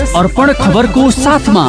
अर्पण खबरको साथमा।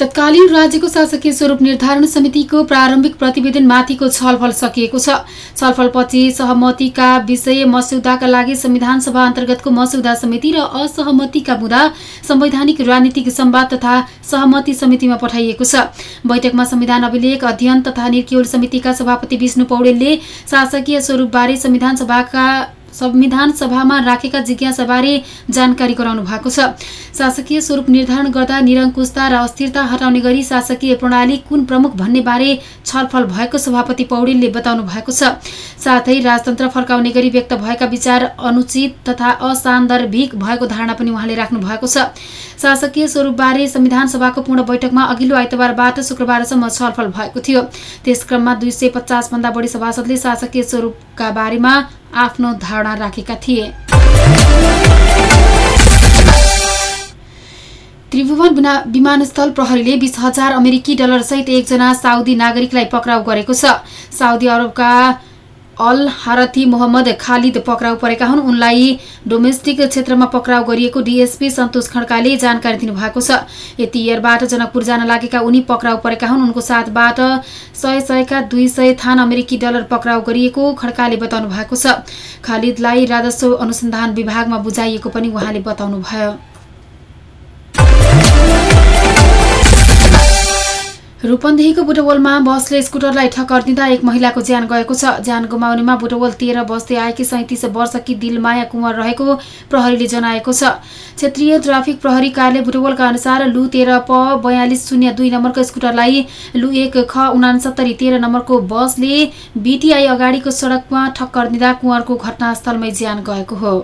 तत्कालीन राज्यको शासकीय स्वरूप निर्धारण समितिको प्रारम्भिक प्रतिवेदन माथिको छलफल सकिएको छ। छलफलपछि सहमतिका विषय मस्यौदाका लागि संविधान सभा अन्तर्गतको मस्यौदा समिति र असहमतिका मुद्दा संवैधानिक राजनीतिक संवाद तथा सहमति समितिमा पठाइएको छ। बैठकमा संविधान अभिलेख अध्ययन तथा निर्क्युल समितिका सभापति विष्णु पौडेलले शासकीय स्वरूपबारे संविधान सभाका संविधान सभामा राखेका जिज्ञासाबारे जानकारी गराउनु भएको छ। शासकीय स्वरूप निर्धारण गर्दा निरङ्कुशता र अस्थिरता हटाउने गरी शासकीय प्रणाली कुन प्रमुख भन्ने बारे छलफल भएको सभापति पौडेलले बताउनु भएको छ। साथै राजतन्त्र फर्काउने गरी व्यक्त भएका विचार अनुचित तथा असान्दर्भिक भएको धारणा पनि उहाँले राख्नु भएको छ। शासकीय स्वरूपबारे संविधान सभाको पूर्ण बैठकमा अघिल्लो आइतबारबाट शुक्रबारसम्म छलफल भएको थियो। त्यसक्रममा दुई सय पचास भन्दा बढी सभासदले शासकीय स्वरूपका बारेमा आफ्नो धारणा राखेका थिए। त्रिभुवन विमानस्थल प्रहरीले बिस हजार अमेरिकी डलरसहित एकजना साउदी नागरिकलाई पक्राउ गरेको छ। साउदी अरबका अल हारथी मोहम्मद खालिद पक्राउ परेका हुन्। उनलाई डोमेस्टिक क्षेत्रमा पक्राउ गरिएको डिएसपी सन्तोष खड्काले जानकारी दिनुभएको छ। यति एयरबाट जनकपुर जान लागेका उनी पक्राउ परेका हुन्। उनको साथबाट सय सयका दुई सय थान अमेरिकी डलर पक्राउ गरिएको खड्काले बताउनु भएको छ। खालिदलाई राजस्व अनुसन्धान विभागमा बुझाइएको पनि उहाँले बताउनुभयो। रूपन्देहीको बुटवलमा बसले स्कुटरलाई ठक्कर दिँदा एक महिलाको ज्यान गएको छ। ज्यान गुमाउनेमा बुटवल तेह्र बस्दै आएकी सैतिस वर्षकी दिलमाया कुँवर रहेको प्रहरीले जनाएको छ। क्षेत्रीय ट्राफिक प्रहरी कार्यालय बुटवलका अनुसार लु तेह्र प बयालिस शून्य दुई नम्बरको स्कुटरलाई लु एक ख उनासत्तरी तेह्र नम्बरको बसले बिटिआई अगाडिको सडकमा ठक्कर दिँदा कुँवरको घटनास्थलमै ज्यान गएको हो।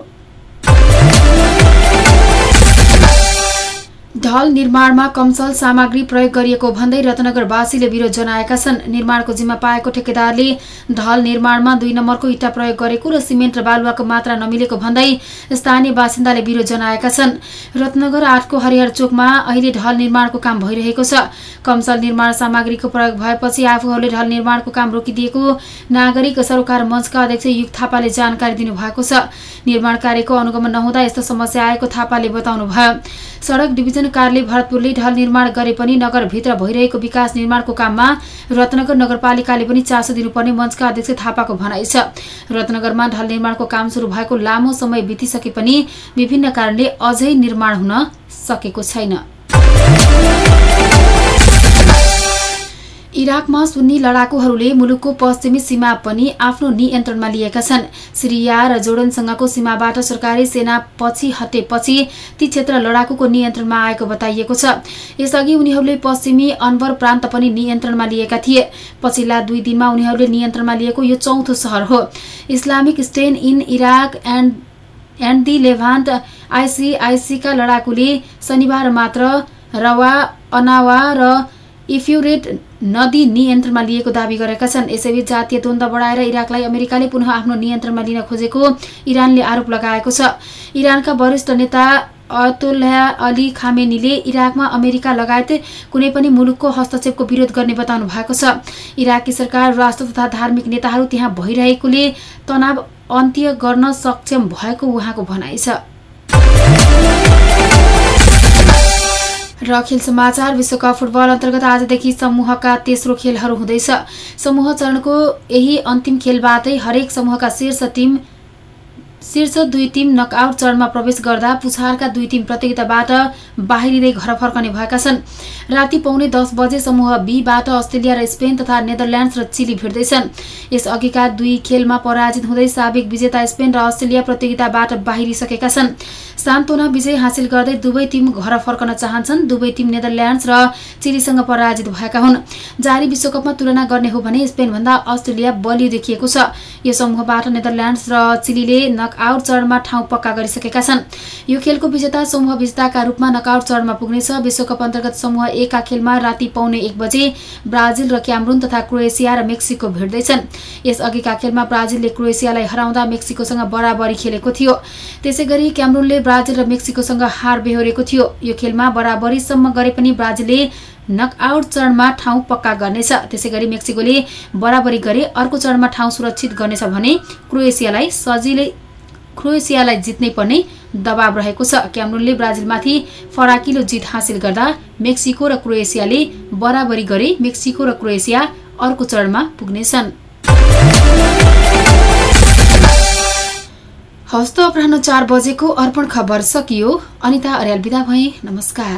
ढल निर्माणमा कमसल सामग्री प्रयोग गरिएको भन्दै रत्नगरवासीले विरोध जनाएका छन्। निर्माणको जिम्मा पाएको ठेकेदारले ढल निर्माणमा दुई नम्बरको इट्टा प्रयोग गरेको र सिमेन्ट र बालुवाको मात्रा नमिलेको भन्दै स्थानीय बासिन्दाले विरोध जनाएका छन्। रत्नगर आठको हरिहर चोकमा अहिले ढल निर्माणको काम भइरहेको छ। कमसल निर्माण सामग्रीको प्रयोग भएपछि आफूहरूले ढल निर्माणको काम रोकिदिएको नागरिक सरोकार मञ्चका अध्यक्ष युग थापाले जानकारी दिनुभएको छ। निर्माण कार्यको अनुगमन नहुँदा यस्तो समस्या आएको थापाले बताउनुभयो। सडक डिभिजन कार्यालय भरतपुरले ढल निर्माण गरे पनि नगरभित्र भइरहेको विकास निर्माणको काममा रत्नगर नगरपालिकाले पनि चासो दिनुपर्ने मञ्चका अध्यक्ष थापाको भनाइ छ। रत्नगरमा ढल निर्माणको काम सुरु भएको लामो समय बितिसके पनि विभिन्न कारणले अझै निर्माण हुन सकेको छैन। इराकमा सुन्नी लडाकुहरूले मुलुकको पश्चिमी सीमा पनि आफ्नो नियन्त्रणमा लिएका छन्। सिरिया र जोर्डनसँगको सीमाबाट सरकारी सेना पछि हटेपछि ती क्षेत्र लडाकुको नियन्त्रणमा आएको बताइएको छ। यसअघि उनीहरूले पश्चिमी अनवर प्रान्त पनि नियन्त्रणमा लिएका थिए। पछिल्ला दुई दिनमा उनीहरूले नियन्त्रणमा लिएको यो चौथो सहर हो। Islamic State in Iraq and and the Levant आइसिआइसीका लडाकुले शनिबार मात्र रवा अनावा र इफ्युरेट नदी नियन्त्रणमा लिएको दावी गरेका छन् यसैबीच जातीय द्वन्द बढाएर इराकलाई अमेरिकाले पुनः आफ्नो नियन्त्रणमा लिन खोजेको इरानले आरोप लगाएको छ। इरानका वरिष्ठ नेता अतुल्ला अली खामेनीले इराकमा अमेरिका लगायत कुनै पनि मुलुकको हस्तक्षेपको विरोध गर्ने बताउनु भएको छ। इराकी सरकार राष्ट्र तथा धार्मिक नेताहरू त्यहाँ भइरहेकोले तनाव अन्त्य गर्न सक्षम भएको उहाँको भनाइ छ। र खेल समाचार विश्वकप फुटबल अन्तर्गत आजदेखि समूहका तेस्रो खेलहरू हुँदैछ। समूह चरणको यही अन्तिम खेलबाटै हरेक समूहका शीर्ष टिम शीर्ष दुई टिम नकआउट चरणमा प्रवेश गर्दा पुछारका दुई टिम प्रतियोगिताबाट बाहिरिँदै घर फर्कने भएका छन्। राति पाउने दस बजे समूह बीबाट अस्ट्रेलिया र स्पेन तथा नेदरल्यान्ड्स र चिली भिड्दैछन्। यसअघिका दुई खेलमा पराजित हुँदै साबिक विजेता स्पेन र अस्ट्रेलिया प्रतियोगिताबाट बाहिरिसकेका छन्। सान्तोना विजय हासिल गर्दै दुवै टिम घर फर्कन चाहन्छन्। दुवै टिम नेदरल्यान्ड्स र चिलीसँग पराजित भएका हुन्। जारी विश्वकपमा तुलना गर्ने हो भने स्पेनभन्दा अस्ट्रेलिया बलियो देखिएको छ। यो समूहबाट नेदरल्यान्ड्स र चिलीले नकआउट चरणमा ठाउँ पक्का गरिसकेका छन्। यो खेलको विजेता समूह विजेताका रूपमा नकआउट चरणमा पुग्नेछ। विश्वकप अन्तर्गत समूह एकका खेलमा राति पाउने एक बजे ब्राजिल र क्यामरुन तथा क्रोएसिया र मेक्सिको भिड्दैछन् यसअघिका खेलमा ब्राजिलले क्रोएसियालाई हराउँदा मेक्सिकोसँग बराबरी खेलेको थियो। त्यसै गरी क्यामरुनले ब्राजिल र मेक्सिकोसँग हार बेहोरेको थियो। यो खेलमा बराबरीसम्म गरे पनि ब्राजिलले नकआउट चरणमा ठाउँ पक्का गर्नेछ। त्यसै गरी मेक्सिकोले बराबरी गरे अर्को चरणमा ठाउँ सुरक्षित गर्नेछ भने क्रोएसियालाई सजिलै क्रोएसियालाई जित्नै पर्ने दबाव रहेको छ। क्यामरुनले ब्राजिलमाथि फराकिलो जित हासिल गर्दा मेक्सिको र क्रोएसियाले बराबरी गरे मेक्सिको र क्रोएसिया अर्को चरणमा पुग्नेछन्। हस्त अपराह चार बजेको अर्पण खबर सकियो। अनिता अर्याल विदा भए। नमस्कार।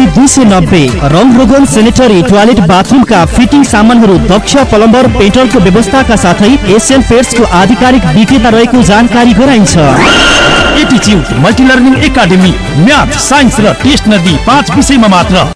दुई सय नब्बे रङ रोगन सेनेटरी टोयलेट बाथरुमका फिटिङ सामानहरू दक्ष प्लम्बर पेट्रोलको व्यवस्थाका साथै एसियन पेट्सको आधिकारिक विक्रेता रहेको जानकारी गराइन्छ। एटिच्युड multi learning academy math science र टेस्ट नदी पाँच विषयमा मात्र।